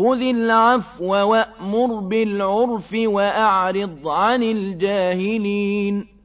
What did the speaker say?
خذ العفو وأمر بالعرف وأعرض عن الجاهلين.